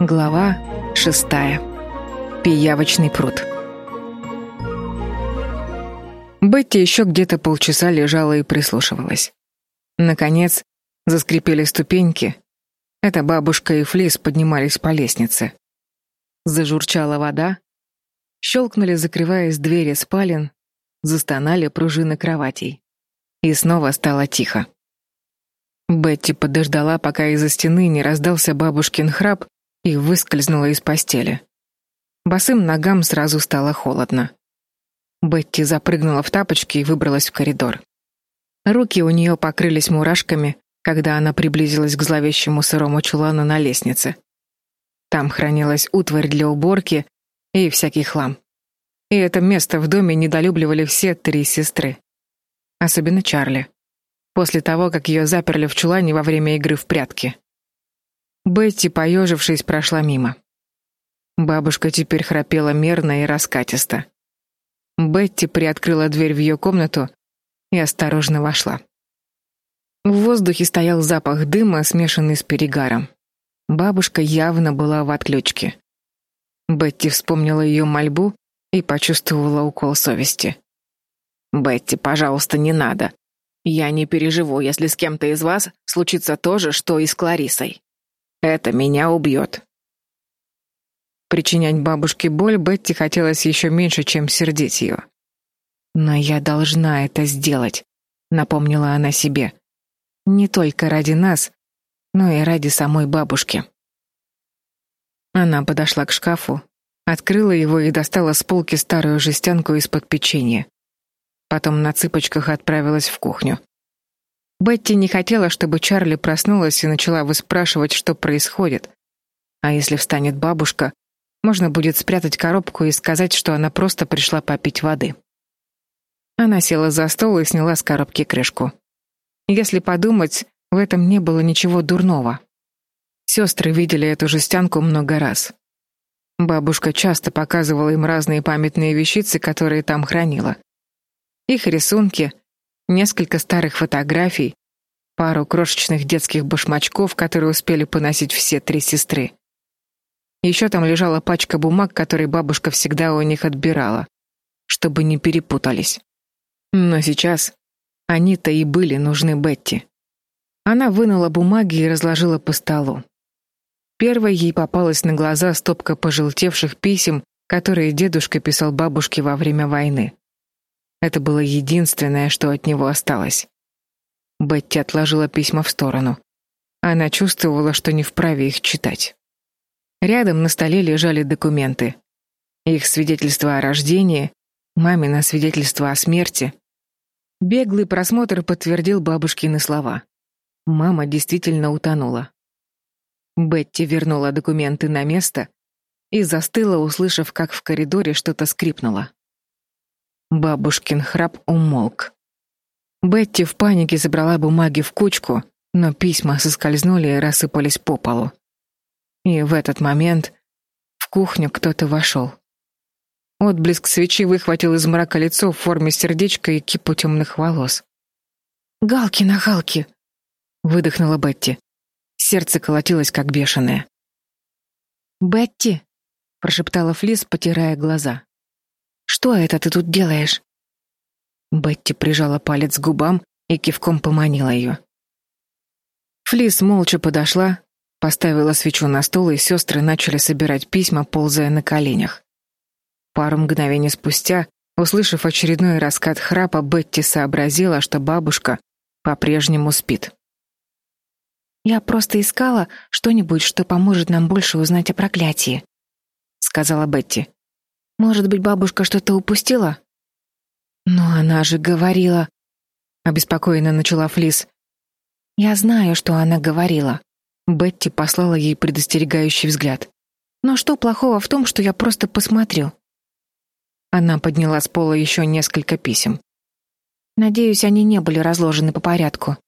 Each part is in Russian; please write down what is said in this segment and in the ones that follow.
Глава шестая. Пиявочный пруд. Бетти еще где-то полчаса лежала и прислушивалась. Наконец, заскрипели ступеньки. Это бабушка и Флис поднимались по лестнице. Зажурчала вода. Щелкнули, закрываясь двери спален. Застонали пружины кроватей. И снова стало тихо. Бетти подождала, пока из-за стены не раздался бабушкин храп, и выскользнула из постели. Босым ногам сразу стало холодно. Бетти запрыгнула в тапочки и выбралась в коридор. Руки у нее покрылись мурашками, когда она приблизилась к зловещему сырому чулану на лестнице. Там хранилась утварь для уборки и всякий хлам. И это место в доме недолюбливали все три сестры. Особенно Чарли. После того, как ее заперли в чулане во время игры в прятки. Бетти, поежившись, прошла мимо. Бабушка теперь храпела мерно и раскатисто. Бетти приоткрыла дверь в ее комнату и осторожно вошла. В воздухе стоял запах дыма, смешанный с перегаром. Бабушка явно была в отключке. Бетти вспомнила ее мольбу и почувствовала укол совести. «Бетти, пожалуйста, не надо. Я не переживу, если с кем-то из вас случится то же, что и с Кларисой. Это меня убьет. Причинять бабушке боль Бетти хотелось еще меньше, чем сердить ее. «Но я должна это сделать», — напомнила она себе. «Не только ради нас, но и ради самой бабушки». Она подошла к шкафу, открыла его и достала с полки старую жестянку из-под печенья. Потом на цыпочках отправилась в кухню. Бетти не хотела, чтобы Чарли проснулась и начала выспрашивать, что происходит. А если встанет бабушка, можно будет спрятать коробку и сказать, что она просто пришла попить воды. Она села за стол и сняла с коробки крышку. Если подумать, в этом не было ничего дурного. Сестры видели эту жестянку много раз. Бабушка часто показывала им разные памятные вещицы, которые там хранила. Их рисунки, несколько старых фотографий, пару крошечных детских башмачков, которые успели поносить все три сестры. Еще там лежала пачка бумаг, которые бабушка всегда у них отбирала, чтобы не перепутались. Но сейчас они-то и были нужны Бетти. Она вынула бумаги и разложила по столу. Первой ей попалась на глаза стопка пожелтевших писем, которые дедушка писал бабушке во время войны. Это было единственное, что от него осталось. Бетти отложила письма в сторону. Она чувствовала, что не вправе их читать. Рядом на столе лежали документы. Их свидетельство о рождении, мамино свидетельство о смерти. Беглый просмотр подтвердил бабушкины слова. Мама действительно утонула. Бетти вернула документы на место и застыла, услышав, как в коридоре что-то скрипнуло. Бабушкин храп умолк. Бетти в панике забрала бумаги в кучку, но письма соскользнули и рассыпались по полу. И в этот момент в кухню кто-то вошел. Отблеск свечи выхватил из мрака лицо в форме сердечка и кипу темных волос. «Галки на Галки!» — выдохнула Бетти. Сердце колотилось, как бешеное. «Бетти!» — прошептала Флис, потирая глаза. Что это ты тут делаешь?» Бетти прижала палец к губам и кивком поманила ее. Флис молча подошла, поставила свечу на стол, и сестры начали собирать письма, ползая на коленях. Пару мгновений спустя, услышав очередной раскат храпа, Бетти сообразила, что бабушка по-прежнему спит. «Я просто искала что-нибудь, что поможет нам больше узнать о проклятии», — сказала Бетти. Может быть, бабушка что-то упустила? Но она же говорила, обеспокоенно начала Флис. Я знаю, что она говорила. Бетти послала ей предостерегающий взгляд. Но что плохого в том, что я просто посмотрю? Она подняла с пола еще несколько писем. Надеюсь, они не были разложены по порядку.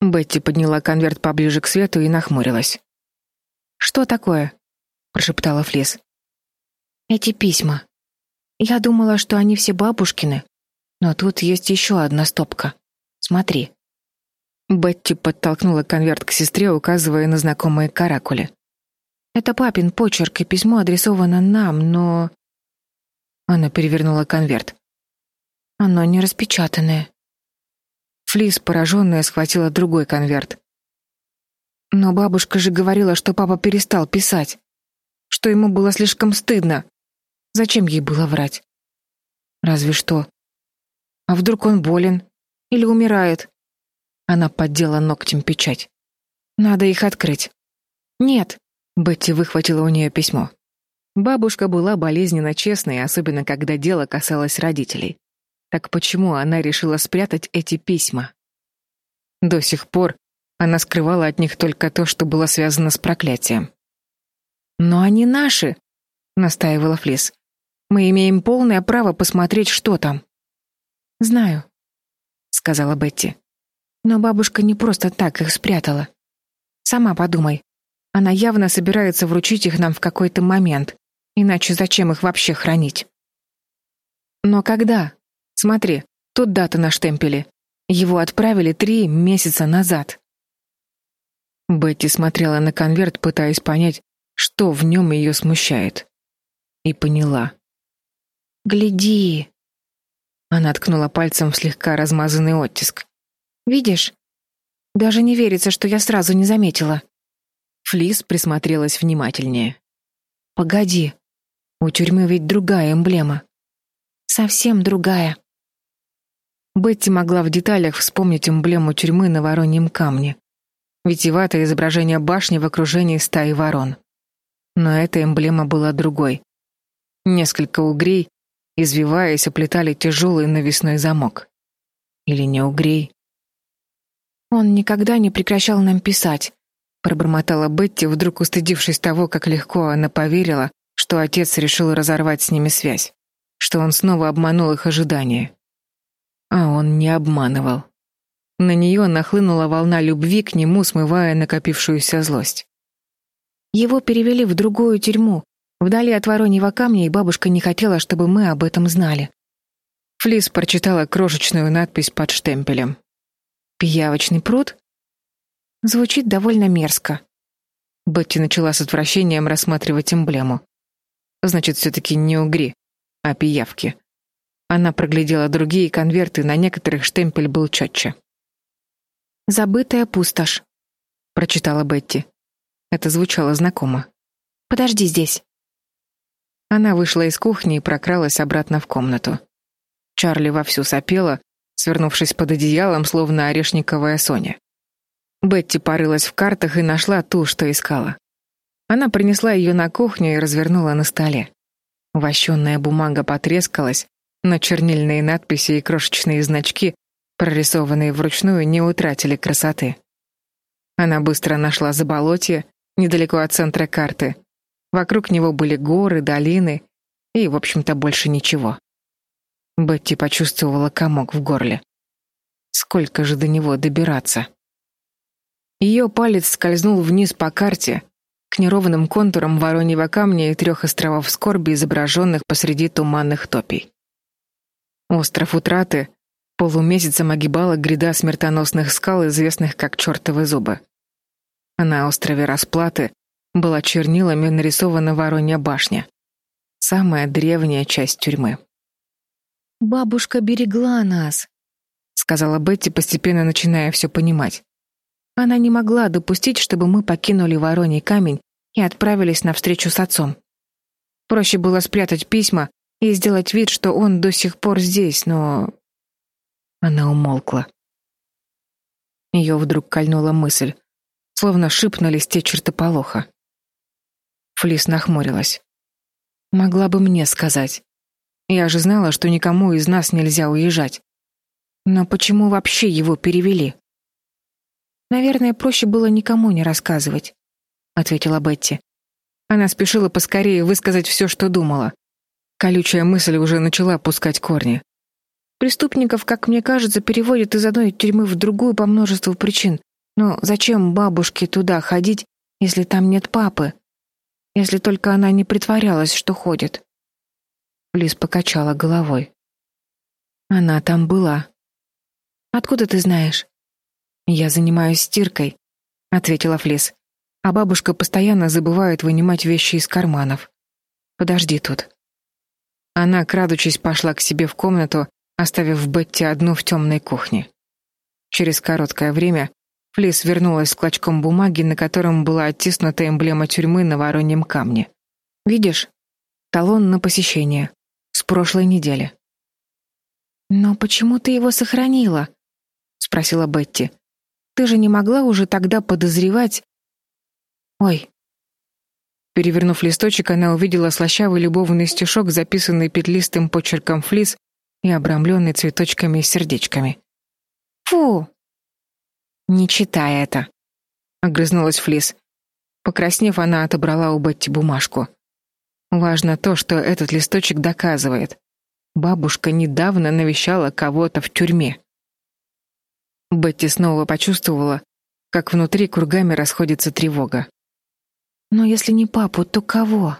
Бетти подняла конверт поближе к свету и нахмурилась. Что такое? прошептала Флис. Эти письма. Я думала, что они все бабушкины, но тут есть еще одна стопка. Смотри. Бетти подтолкнула конверт к сестре, указывая на знакомые каракули. Это папин почерк, и письмо адресовано нам, но Она перевернула конверт. Оно не распечатанное. Флис, пораженная, схватила другой конверт. Но бабушка же говорила, что папа перестал писать, что ему было слишком стыдно. Зачем ей было врать? Разве что. А вдруг он болен или умирает? Она поддела ногтем печать. Надо их открыть. Нет, Бетти выхватила у нее письмо. Бабушка была болезненно честной, особенно когда дело касалось родителей. Так почему она решила спрятать эти письма? До сих пор она скрывала от них только то, что было связано с проклятием. «Но они наши», — настаивала Флис. «Мы имеем полное право посмотреть, что там». «Знаю», — сказала Бетти. «Но бабушка не просто так их спрятала. Сама подумай. Она явно собирается вручить их нам в какой-то момент. Иначе зачем их вообще хранить?» «Но когда?» Смотри, тут дата на штемпеле. Его отправили три месяца назад. Бетти смотрела на конверт, пытаясь понять, что в нем ее смущает. И поняла. «Гляди!» Она ткнула пальцем в слегка размазанный оттиск. «Видишь? Даже не верится, что я сразу не заметила». Флис присмотрелась внимательнее. «Погоди, у тюрьмы ведь другая эмблема. Совсем другая». Бетти могла в деталях вспомнить эмблему тюрьмы на вороньем камне. Витиеватое изображение башни в окружении стаи ворон. Но эта эмблема была другой. Несколько угрей, извиваясь, оплетали тяжелый навесной замок. Или не угрей. «Он никогда не прекращал нам писать», — пробормотала Бетти, вдруг устыдившись того, как легко она поверила, что отец решил разорвать с ними связь, что он снова обманул их ожидания. А он не обманывал. На нее нахлынула волна любви к нему, смывая накопившуюся злость. Его перевели в другую тюрьму, вдали от Вороньего камня, и бабушка не хотела, чтобы мы об этом знали. Флис прочитала крошечную надпись под штемпелем. «Пиявочный пруд?» Звучит довольно мерзко. Бетти начала с отвращением рассматривать эмблему. Значит, все-таки не угри, а пиявки. Она проглядела другие конверты, на некоторых штемпель был четче. «Забытая пустошь», — прочитала Бетти. Это звучало знакомо. «Подожди здесь». Она вышла из кухни и прокралась обратно в комнату. Чарли вовсю сопела, свернувшись под одеялом, словно орешниковая Соня. Бетти порылась в картах и нашла ту, что искала. Она принесла ее на кухню и развернула на столе. Вощенная бумага потрескалась, но чернильные надписи и крошечные значки, прорисованные вручную, не утратили красоты. Она быстро нашла заболотье, недалеко от центра карты. Вокруг него были горы, долины и, в общем-то, больше ничего. Бетти почувствовала комок в горле. Сколько же до него добираться? Ее палец скользнул вниз по карте, к неровным контурам вороньего камня и трех островов скорби, изображенных посреди туманных топий. Остров Утраты полумесяцем огибала гряда смертоносных скал, известных как чертовы зубы. А на острове Расплаты была чернилами нарисована Воронья башня, самая древняя часть тюрьмы. «Бабушка берегла нас», — сказала Бетти, постепенно начиная все понимать. Она не могла допустить, чтобы мы покинули Вороний камень и отправились на встречу с отцом. Проще было спрятать письма и сделать вид, что он до сих пор здесь, но... Она умолкла. Ее вдруг кольнула мысль, словно шип на листе чертополоха. Флис нахмурилась. Могла бы мне сказать. Я же знала, что никому из нас нельзя уезжать. Но почему вообще его перевели? Наверное, проще было никому не рассказывать, ответила Бетти. Она спешила поскорее высказать все, что думала. Колючая мысль уже начала пускать корни. Преступников, как мне кажется, переводят из одной тюрьмы в другую по множеству причин. Но зачем бабушке туда ходить, если там нет папы? Если только она не притворялась, что ходит. Лис покачала головой. Она там была. Откуда ты знаешь? Я занимаюсь стиркой, ответила Флис. А бабушка постоянно забывает вынимать вещи из карманов. Подожди тут. Она, крадучись, пошла к себе в комнату, оставив Бетти одну в темной кухне. Через короткое время Флис вернулась с клочком бумаги, на котором была оттиснута эмблема тюрьмы на вороньем камне. «Видишь? Талон на посещение. С прошлой недели». «Но почему ты его сохранила?» — спросила Бетти. «Ты же не могла уже тогда подозревать...» «Ой». Перевернув листочек, она увидела слащавый любовный стишок, записанный петлистым почерком флис и обрамленный цветочками и сердечками. «Фу!» «Не читай это», — огрызнулась Флис. Покраснев, она отобрала у Бетти бумажку. Важно то, что этот листочек доказывает. Бабушка недавно навещала кого-то в тюрьме. Бетти снова почувствовала, как внутри кругами расходится тревога. Но если не папу, то кого?